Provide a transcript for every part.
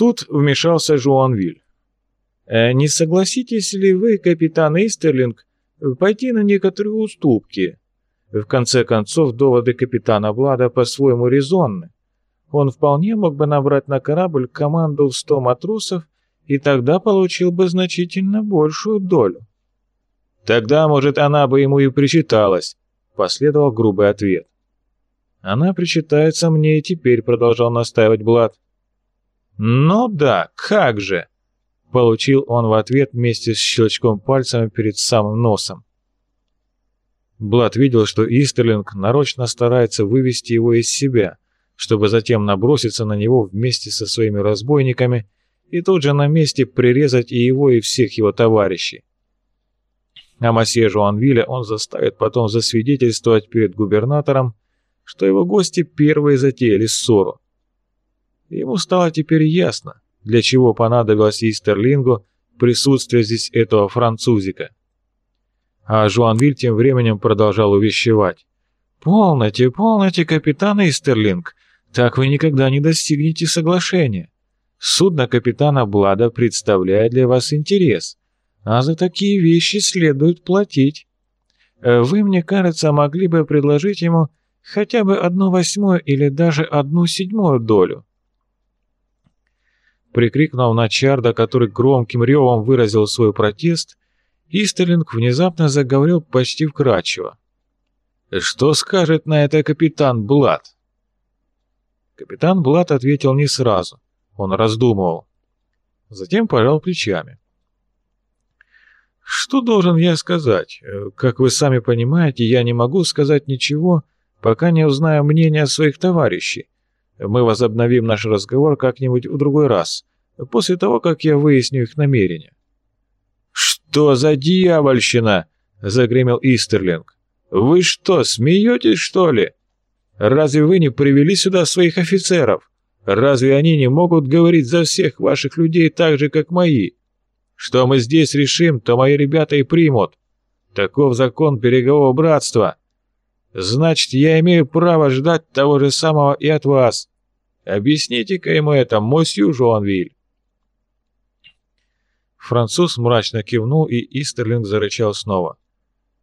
Тут вмешался Жуанвиль. «Э, «Не согласитесь ли вы, капитан Истерлинг, пойти на некоторые уступки?» В конце концов, доводы капитана Блада по-своему резонны. Он вполне мог бы набрать на корабль команду в сто матросов и тогда получил бы значительно большую долю. «Тогда, может, она бы ему и причиталась», — последовал грубый ответ. «Она причитается мне и теперь», — продолжал настаивать Блад. «Ну да, как же!» — получил он в ответ вместе с щелчком пальцами перед самым носом. Блад видел, что Истерлинг нарочно старается вывести его из себя, чтобы затем наброситься на него вместе со своими разбойниками и тут же на месте прирезать и его, и всех его товарищей. А масье Жуанвиля он заставит потом засвидетельствовать перед губернатором, что его гости первые затеяли ссору. Ему стало теперь ясно, для чего понадобилось Истерлингу присутствие здесь этого французика. А Жуанвиль тем временем продолжал увещевать. «Полноте, полноте, капитан Истерлинг, так вы никогда не достигнете соглашения. Судно капитана Блада представляет для вас интерес, а за такие вещи следует платить. Э, вы, мне кажется, могли бы предложить ему хотя бы одну восьмую или даже одну седьмую долю. Прикрикнув на Чарда, который громким ревом выразил свой протест, Истерлинг внезапно заговорил почти вкрадчиво. «Что скажет на это капитан Блад?» Капитан Блад ответил не сразу. Он раздумывал. Затем пожал плечами. «Что должен я сказать? Как вы сами понимаете, я не могу сказать ничего, пока не узнаю мнения своих товарищей. Мы возобновим наш разговор как-нибудь в другой раз, после того, как я выясню их намерения». «Что за дьявольщина?» — загремел Истерлинг. «Вы что, смеетесь, что ли? Разве вы не привели сюда своих офицеров? Разве они не могут говорить за всех ваших людей так же, как мои? Что мы здесь решим, то мои ребята и примут. Таков закон берегового братства. Значит, я имею право ждать того же самого и от вас. Объясните-ка ему это, мосью Жуанвиль. Француз мрачно кивнул, и Истерлинг зарычал снова.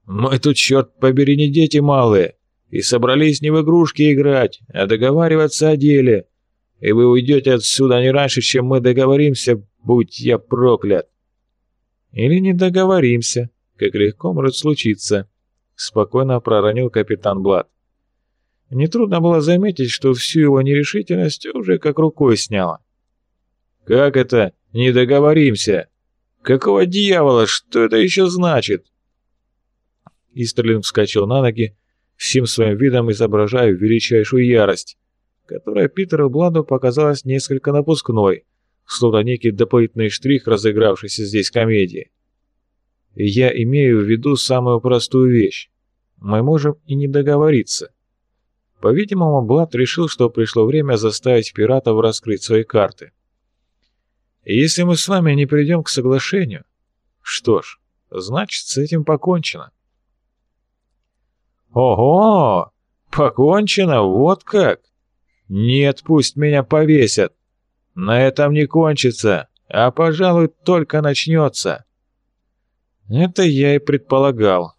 «Мы тут, черт побери, не дети малые, и собрались не в игрушки играть, а договариваться о деле и вы уйдете отсюда не раньше, чем мы договоримся, будь я проклят. Или не договоримся, как легко может случиться, спокойно проронил капитан Блад. Нетрудно было заметить, что всю его нерешительность уже как рукой сняло. «Как это «не договоримся»? Какого дьявола? Что это еще значит?» Истерлинг вскочил на ноги, всем своим видом изображая величайшую ярость которая Питеру Бладу показалась несколько напускной, словно некий дополнительный штрих разыгравшейся здесь комедии. Я имею в виду самую простую вещь. Мы можем и не договориться. По-видимому, Блад решил, что пришло время заставить пиратов раскрыть свои карты. Если мы с вами не придем к соглашению, что ж, значит, с этим покончено. Ого! Покончено? Вот как! «Нет, пусть меня повесят. На этом не кончится, а, пожалуй, только начнется». Это я и предполагал.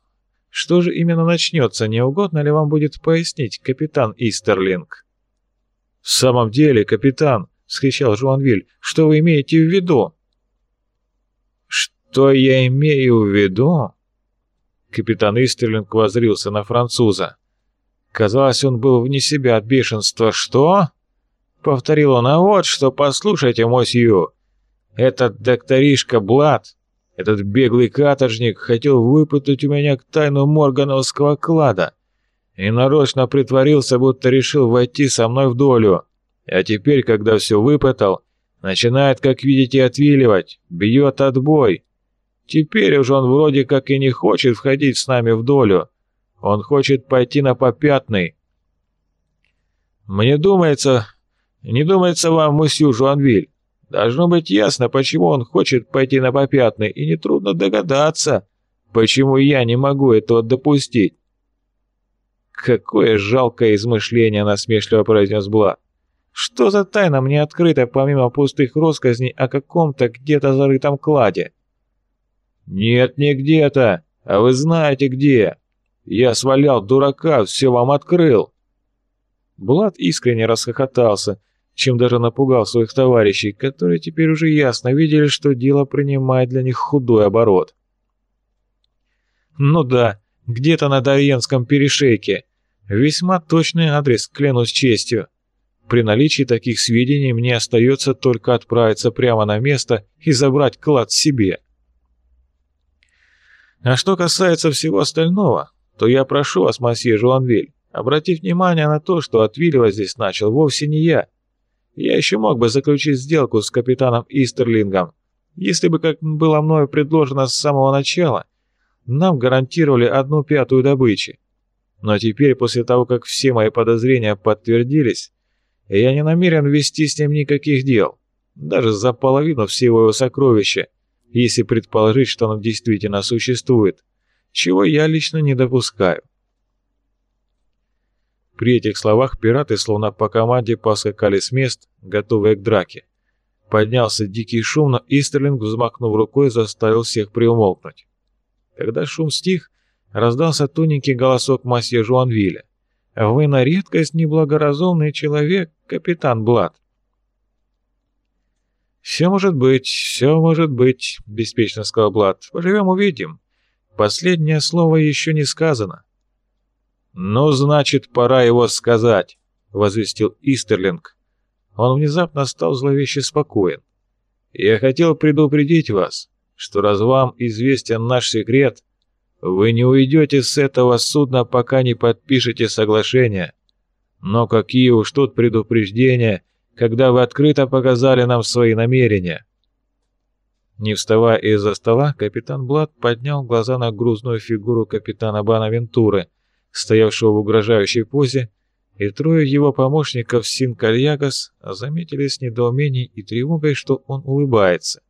Что же именно начнется, не угодно ли вам будет пояснить, капитан Истерлинг? «В самом деле, капитан», — вскричал Жуанвиль, — «что вы имеете в виду?» «Что я имею в виду?» Капитан Истерлинг возрился на француза. Казалось, он был вне себя от бешенства. «Что?» — повторил он. «А вот что, послушайте, мосью. Этот докторишка Блад, этот беглый каторжник, хотел выпытать у меня тайну Моргановского клада и нарочно притворился, будто решил войти со мной в долю. А теперь, когда все выпытал, начинает, как видите, отвиливать, бьет отбой. Теперь уже он вроде как и не хочет входить с нами в долю, он хочет пойти на попятный. Мне думается... Не думается вам, мусью Жуанвиль. Должно быть ясно, почему он хочет пойти на попятный, и нетрудно догадаться, почему я не могу этого допустить. «Какое жалкое измышление!» — насмешливо произнес Бла. Что за тайна мне открыта, помимо пустых россказней о каком-то где-то зарытом кладе?» «Нет, не где-то, а вы знаете где. Я свалял дурака, все вам открыл». Булат искренне расхохотался, чем даже напугал своих товарищей, которые теперь уже ясно видели, что дело принимает для них худой оборот. «Ну да, где-то на Дарьенском перешейке. Весьма точный адрес, клянусь честью. При наличии таких сведений мне остается только отправиться прямо на место и забрать клад себе». А что касается всего остального, то я прошу вас, масье Жуанвиль, обратить внимание на то, что отвиливать здесь начал вовсе не я. Я еще мог бы заключить сделку с капитаном Истерлингом, если бы, как было мною предложено с самого начала, нам гарантировали одну пятую добычи. Но теперь, после того, как все мои подозрения подтвердились, я не намерен вести с ним никаких дел, даже за половину всего его сокровища, если предположить, что оно действительно существует, чего я лично не допускаю. При этих словах пираты словно по команде поскакали с мест, готовые к драке. Поднялся дикий шум, но Истерлинг, взмахнув рукой, заставил всех приумолкнуть. Когда шум стих, раздался тоненький голосок масье Жуанвиля. «Вы на редкость неблагоразумный человек, капитан Блад». «Все может быть, все может быть», — беспечно сказал Блад. «Поживем, увидим. Последнее слово еще не сказано». «Ну, значит, пора его сказать», — возвестил Истерлинг. Он внезапно стал зловеще спокоен. «Я хотел предупредить вас, что раз вам известен наш секрет, вы не уйдете с этого судна, пока не подпишете соглашение. Но какие уж тут предупреждения, когда вы открыто показали нам свои намерения». Не вставая из-за стола, капитан Блад поднял глаза на грузную фигуру капитана Бонавентуры, стоявшего в угрожающей позе, и трое его помощников Син-Кальягас заметили с недоумением и тревогой, что он улыбается.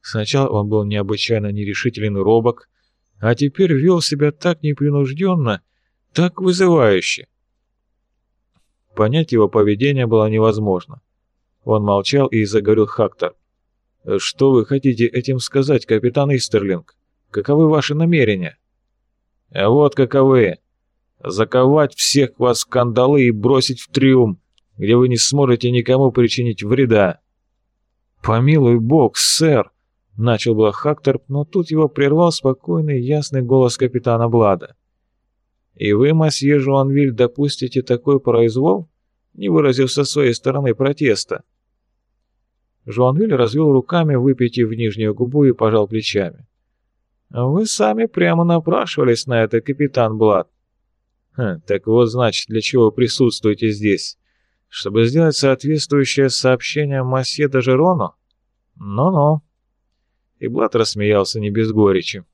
Сначала он был необычайно нерешителен и робок, а теперь вел себя так непринужденно, так вызывающе. Понять его поведение было невозможно. Он молчал и заговорил Хактор. «Что вы хотите этим сказать, капитан Истерлинг? Каковы ваши намерения?» «А вот каковы. Заковать всех вас в кандалы и бросить в трюм, где вы не сможете никому причинить вреда». «Помилуй бог, сэр!» — начал был Хактор, но тут его прервал спокойный ясный голос капитана Блада. «И вы, масье Жуанвиль, допустите такой произвол?» не выразив со своей стороны протеста. Жуанвиль развел руками, выпитив нижнюю губу и пожал плечами. «Вы сами прямо напрашивались на это, капитан Блад». Хм, «Так вот, значит, для чего присутствуете здесь? Чтобы сделать соответствующее сообщение масье Дажерону? Ну-ну». И Блад рассмеялся не без горечи.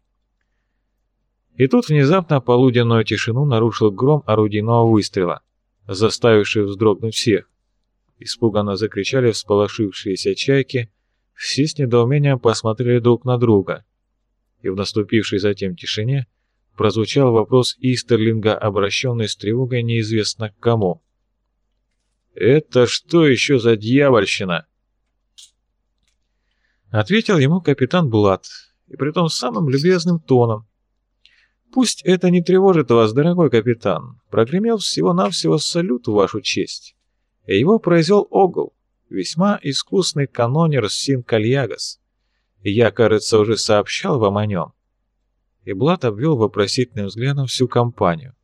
И тут внезапно полуденную тишину нарушил гром орудийного выстрела, заставивший вздрогнуть всех. Испуганно закричали всполошившиеся чайки, все с недоумением посмотрели друг на друга. И в наступившей затем тишине прозвучал вопрос Истерлинга, обращенный с тревогой неизвестно к кому. «Это что еще за дьявольщина?» Ответил ему капитан Блад, и притом самым любезным тоном. «Пусть это не тревожит вас, дорогой капитан. Прогремел всего-навсего салют в вашу честь. И его произвел Огл, весьма искусный канонер Син Кальягас. Я, кажется, уже сообщал вам о нем». И Блад обвел вопросительным взглядом всю компанию.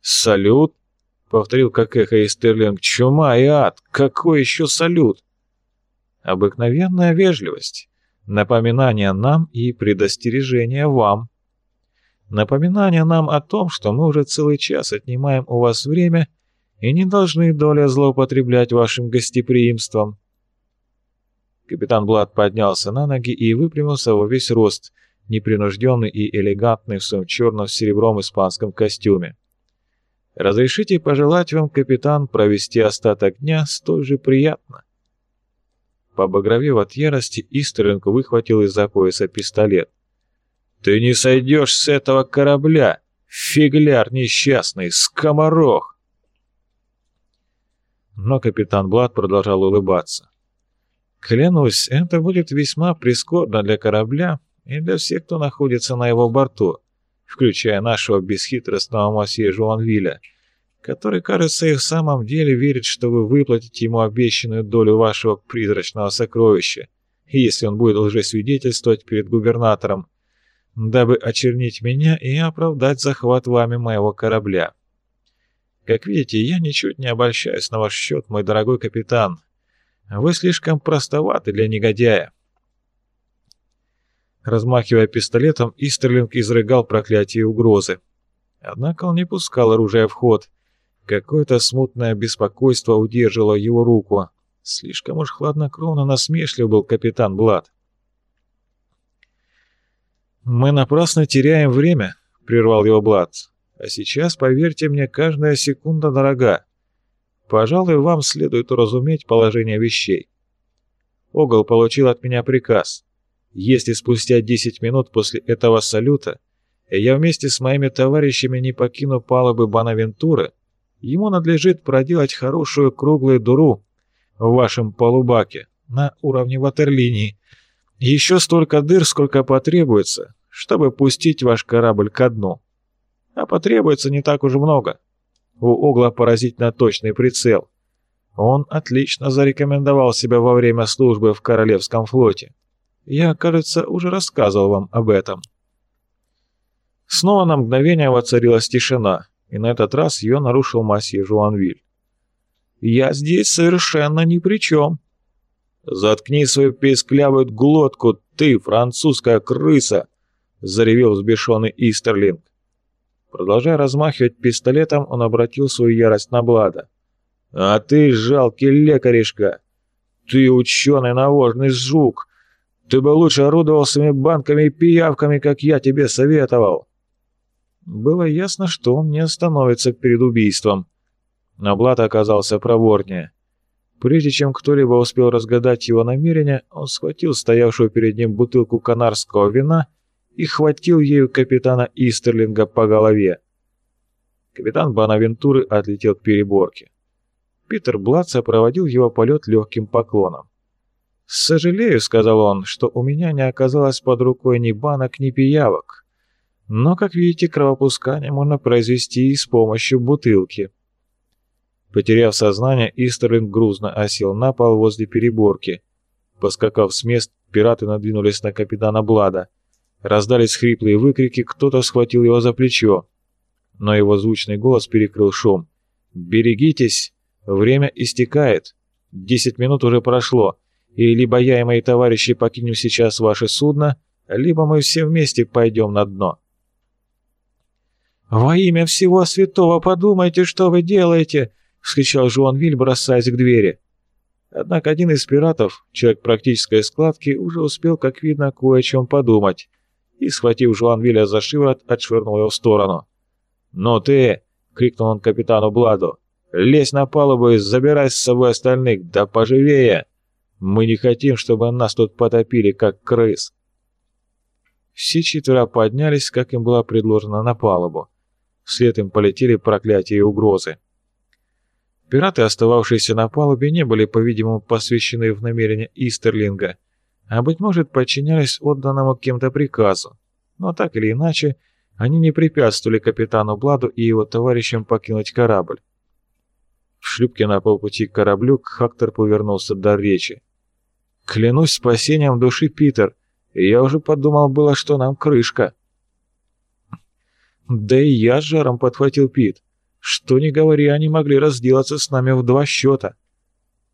«Салют?» — повторил как эхо Истерлинг. «Чума и ад! Какой еще салют?» Обыкновенная вежливость, напоминание нам и предостережение вам. Напоминание нам о том, что мы уже целый час отнимаем у вас время и не должны доля злоупотреблять вашим гостеприимством. Капитан Блад поднялся на ноги и выпрямился во весь рост, непринужденный и элегантный в своем черном с серебром испанском костюме. «Разрешите пожелать вам, капитан, провести остаток дня столь же приятно». Побагровев от ярости, Истерлинг выхватил из-за пояса пистолет. «Ты не сойдешь с этого корабля, фигляр несчастный, скоморох!» Но капитан Блад продолжал улыбаться. «Клянусь, это будет весьма прискорбно для корабля и для всех, кто находится на его борту, включая нашего бесхитростного масье Жуанвиля, который, кажется, и в самом деле верит, что вы выплатите ему обещанную долю вашего призрачного сокровища, если он будет лжесвидетельствовать перед губернатором, дабы очернить меня и оправдать захват вами моего корабля. Как видите, я ничуть не обольщаюсь на ваш счет, мой дорогой капитан. Вы слишком простоваты для негодяя. Размахивая пистолетом, Истерлинг изрыгал проклятие и угрозы. Однако он не пускал оружие в ход. Какое-то смутное беспокойство удерживало его руку. Слишком уж хладнокровно насмешлив был капитан Блад. «Мы напрасно теряем время», — прервал его Блад. «А сейчас, поверьте мне, каждая секунда дорога. Пожалуй, вам следует уразуметь положение вещей. Огол получил от меня приказ. Если спустя 10 минут после этого салюта я вместе с моими товарищами не покину палубы Бонавентуры, ему надлежит проделать хорошую круглую дуру в вашем полубаке на уровне ватерлинии, еще столько дыр, сколько потребуется, чтобы пустить ваш корабль ко дну. А потребуется не так уж много. У Огла поразительно точный прицел. Он отлично зарекомендовал себя во время службы в Королевском флоте. Я, кажется, уже рассказывал вам об этом. Снова на мгновение воцарилась тишина, и на этот раз ее нарушил масье Жуанвиль. «Я здесь совершенно ни при чем», «Заткни свою песклявую глотку, ты, французская крыса!» — заревел взбешенный Истерлинг. Продолжая размахивать пистолетом, он обратил свою ярость на Блада. «А ты, жалкий лекаришка! Ты ученый навожный жук! Ты бы лучше орудовал своими банками и пиявками, как я тебе советовал!» Было ясно, что он не остановится перед убийством. Но Блад оказался проворнее. Прежде чем кто-либо успел разгадать его намерения, он схватил стоявшую перед ним бутылку канарского вина и хватил ею капитана Истерлинга по голове. Капитан Бонавентуры отлетел к переборке. Питер Блад сопроводил его полет легким поклоном. «Сожалею», — сказал он, — «что у меня не оказалось под рукой ни банок, ни пиявок. Но, как видите, кровопускание можно произвести и с помощью бутылки». Потеряв сознание, Истерлинг грузно осел на пол возле переборки. Поскакав с мест, пираты надвинулись на капитана Блада. Раздались хриплые выкрики, кто-то схватил его за плечо. Но его звучный голос перекрыл шум. «Берегитесь! Время истекает! Десять минут уже прошло, и либо я и мои товарищи покинем сейчас ваше судно, либо мы все вместе пойдем на дно». «Во имя всего святого подумайте, что вы делаете!» — вскричал Жуанвиль, бросаясь к двери. Однако один из пиратов, человек практической складки, уже успел, как видно, кое о чем подумать, и, схватив Жуанвиля за шиворот, отшвырнул его в сторону. «Ну ты!» — крикнул он капитану Бладу. «Лезь на палубу и забирай с собой остальных, да поживее! Мы не хотим, чтобы нас тут потопили, как крыс!» Все четверо поднялись, как им было предложено, на палубу. Вслед им полетели проклятия и угрозы. Пираты, остававшиеся на палубе, не были, по-видимому, посвящены в намерения Истерлинга, а, быть может, подчинялись отданному кем-то приказу. Но так или иначе, они не препятствовали капитану Бладу и его товарищам покинуть корабль. В шлюпке на полпути к кораблю Хактор повернулся до речи. «Клянусь спасением души, Питер, я уже подумал было, что нам крышка». «Да и я с жаром», — подхватил Пит. Что ни говори, они могли разделаться с нами в два счета.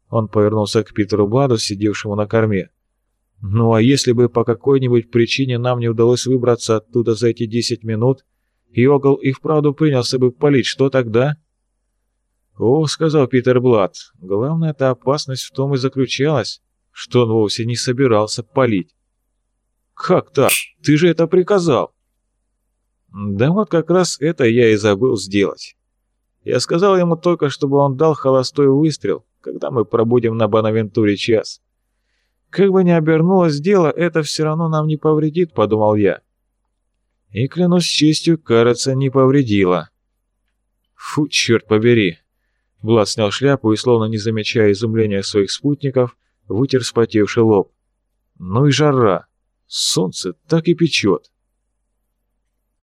Он повернулся к Питеру Бладу, сидевшему на корме. Ну а если бы по какой-нибудь причине нам не удалось выбраться оттуда за эти десять минут, и Огл и вправду принялся бы палить, что тогда? «О», — сказал Питер Блад, — «главная эта опасность в том и заключалась, что он вовсе не собирался палить». «Как так? Ты же это приказал!» «Да вот как раз это я и забыл сделать. Я сказал ему только, чтобы он дал холостой выстрел, когда мы пробудем на Бонавентуре час. Как бы ни обернулось дело, это все равно нам не повредит, подумал я. И, клянусь честью, кажется, не повредило. Фу, черт побери. Блад снял шляпу и, словно не замечая изумления своих спутников, вытер вспотевший лоб. Ну и жара. Солнце так и печет.